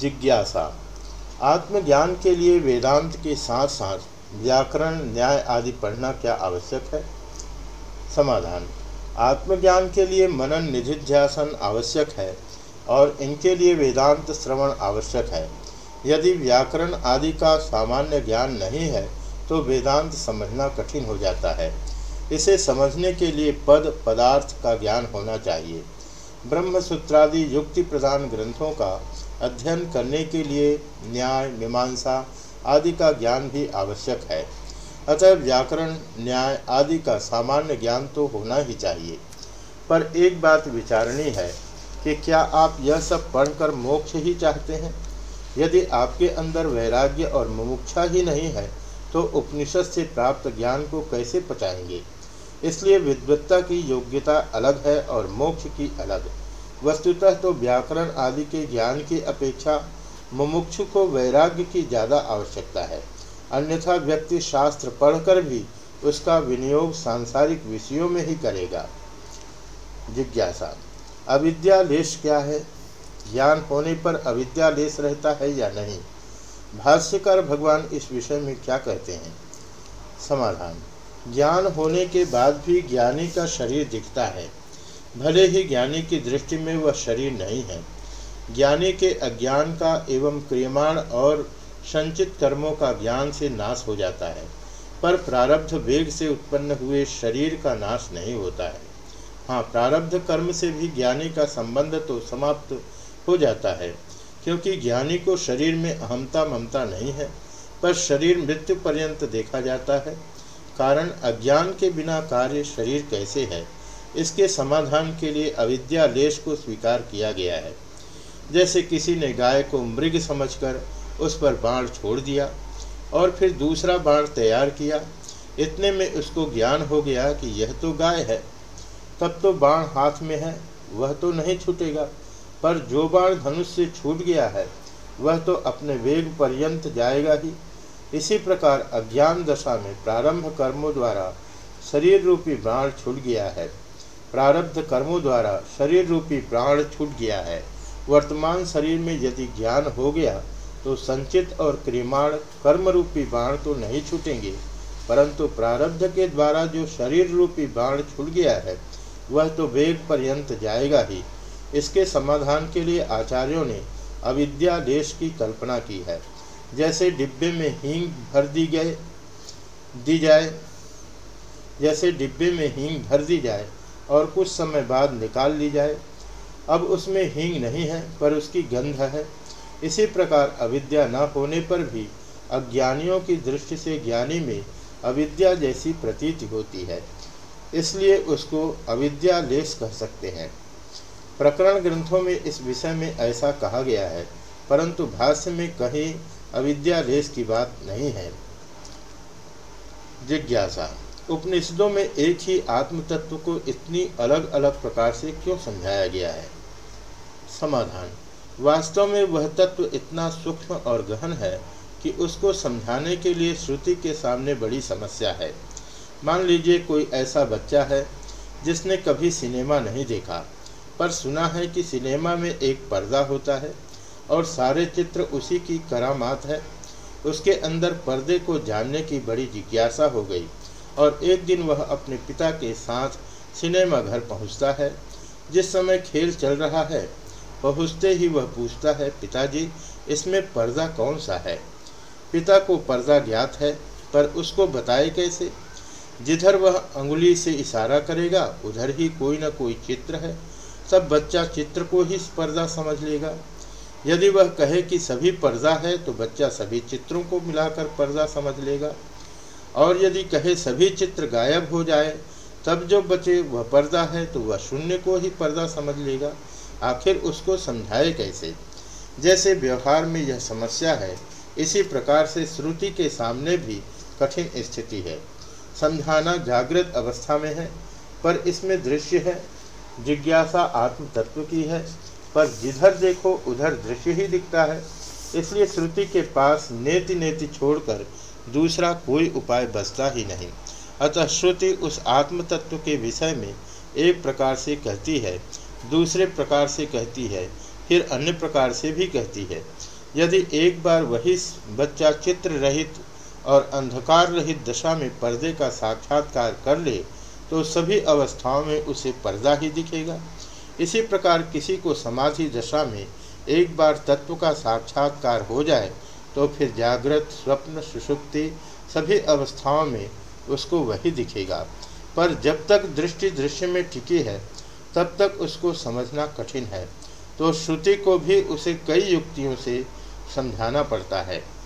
जिज्ञासा। आत्मज्ञान के लिए वेदांत के साथ साथ व्याकरण, न्याय आदि पढ़ना क्या आवश्यक है? समाधान। आत्मज्ञान के लिए मनन, निधिध्यासन आवश्यक है और इनके लिए वेदांत श्रवण आवश्यक है। यदि व्याकरण आदि का सामान्य ज्ञान नहीं है तो वेदांत समझना कठिन हो जाता है। इसे समझने के लिए पद, पदार्थ का ज्ञान होना चाहिए। ब्रह्म ब्रह्मसूत्रादि युक्ति प्रधान ग्रंथों का अध्ययन करने के लिए न्याय, मीमांसा आदि का ज्ञान भी आवश्यक है। अतः व्याकरण, न्याय आदि का सामान्य ज्ञान तो होना ही चाहिए। पर एक बात विचारणी है कि क्या आप यह सब पढ़कर मोक्ष ही चाहते हैं? यदि आपके अंदर वैराग्य और मुमुक्षा ही नहीं है तो उपनिषद से प्राप्त ज्ञान को कैसे पचाएँगे? इसलिए विद्वत्ता की योग्यता अलग है और मोक्ष की अलग। वस्तुतः तो व्याकरण आदि के ज्ञान की अपेक्षा मुमुक्षु को वैराग्य की ज़्यादा आवश्यकता है। अन्यथा व्यक्ति शास्त्र पढ़कर भी उसका विनियोग सांसारिक विषयों में ही करेगा। जिज्ञासा अविद्यालेश क्या है? ज्ञान होने पर अविद्यालेश रहता है या नहीं? भाष्यकार भगवान इस विषय में क्या कहते हैं? समाधान, ज्ञान होने के बाद भी ज्ञानी का शरीर दिखता है। भले ही ज्ञानी की दृष्टि में वह शरीर नहीं है, ज्ञानी के अज्ञान का एवं क्रियमाण और संचित कर्मों का ज्ञान से नाश हो जाता है, पर प्रारब्ध वेग से उत्पन्न हुए शरीर का नाश नहीं होता है। हाँ प्रारब्ध कर्म से भी ज्ञानी का संबंध तो समाप्त हो जाता है, क्योंकि ज्ञानी को शरीर में अहमता ममता नहीं है, पर शरीर मृत्यु पर्यंत देखा जाता है, कारण अज्ञान के बिना कार्य शरीर कैसे है? इसके समाधान के लिए अविद्या लेश को स्वीकार किया गया है। जैसे किसी ने गाय को मृग समझकर उस पर बाण छोड़ दिया और फिर दूसरा बाण तैयार किया, इतने में उसको ज्ञान हो गया कि यह तो गाय है। तब तो बाण हाथ में है, वह तो नहीं छूटेगा, पर जो बाण धनुष से छूट गया है, वह तो अपने वेग पर्यंत जाएगा ही। इसी प्रकार अज्ञान दशा में प्रारंभ कर्मों द्वारा शरीर रूपी प्राण छूट गया है। प्रारब्ध कर्मों द्वारा शरीर रूपी प्राण छूट गया है। वर्तमान शरीर में यदि ज्ञान हो गया तो संचित और क्रियमाण कर्म रूपी बाण तो नहीं छूटेंगे। परंतु प्रारब्ध के द्वारा जो शरीर रूपी बाण छूट गया है, वह तो वेग पर्यंत जाएगा ही। इसके समाधान के लिए आचार्यों ने अविद्या देश की कल्पना की है। जैसे डिब्बे में हींग भर दी गए, दी जाए, जैसे डिब्बे में हींग भर दी जाए और कुछ समय बाद निकाल ली जाए। अब उसमें हींग नहीं है, पर उसकी गंध है। इसी प्रकार अविद्या न होने पर भी अज्ञानियों की दृष्टि से ज्ञानी में अविद्या जैसी प्रतीति होती है। इसलिए उसको अविद्या लेस कह सकते हैं। प्रकरण ग्रंथों में इस विषय में ऐसा कहा गया है, परंतु भाष्य में कहीं अविद्यादेश की बात नहीं है। जिज्ञासा उपनिषदों में एक ही आत्म तत्व को इतनी अलग अलग प्रकार से क्यों समझाया गया है? समाधान। वास्तव में वह तत्व इतना सूक्ष्म और गहन है कि उसको समझाने के लिए श्रुति के सामने बड़ी समस्या है। मान लीजिए कोई ऐसा बच्चा है जिसने कभी सिनेमा नहीं देखा, पर सुना है कि सिनेमा में एक पर्दा होता है और सारे चित्र उसी की करामात है। उसके अंदर पर्दे को जानने की बड़ी जिज्ञासा हो गई। और एक दिन वह अपने पिता के साथ सिनेमा घर पहुँचता है। जिस समय खेल चल रहा है, पहुँचते ही वह पूछता है, पिताजी, इसमें पर्दा कौन सा है? पिता को पर्दा ज्ञात है, पर उसको बताए कैसे? जिधर वह अंगुली से इशारा करेगा, उधर ही कोई ना कोई चित्र है। सब बच्चा चित्र को ही पर्दा समझ लेगा। यदि वह कहे कि सभी पर्दा है तो बच्चा सभी चित्रों को मिलाकर पर्दा समझ लेगा। और यदि कहे सभी चित्र गायब हो जाए, तब जो बचे वह पर्दा है तो वह शून्य को ही पर्दा समझ लेगा। आखिर उसको समझाए कैसे? जैसे व्यवहार में यह समस्या है, इसी प्रकार से श्रुति के सामने भी कठिन स्थिति है। समझाना जागृत अवस्था में है, पर इसमें दृश्य है, जिज्ञासा आत्म तत्व की है, पर जिधर देखो उधर दृश्य ही दिखता है। इसलिए श्रुति के पास नेति नेति छोड़कर दूसरा कोई उपाय बचता ही नहीं। अतः श्रुति उस आत्म तत्व के विषय में एक प्रकार से कहती है, दूसरे प्रकार से कहती है, फिर अन्य प्रकार से भी कहती है। यदि एक बार वही बच्चा चित्र रहित और अंधकार रहित दशा में पर्दे का साक्षात्कार कर ले तो सभी अवस्थाओं में उसे पर्दा ही दिखेगा। इसी प्रकार किसी को समाधि दशा में एक बार तत्व का साक्षात्कार हो जाए तो फिर जागृत, स्वप्न, सुषुप्ति सभी अवस्थाओं में उसको वही दिखेगा। पर जब तक दृष्टि दृश्य में टिकी है, तब तक उसको समझना कठिन है। तो श्रुति को भी उसे कई युक्तियों से समझाना पड़ता है।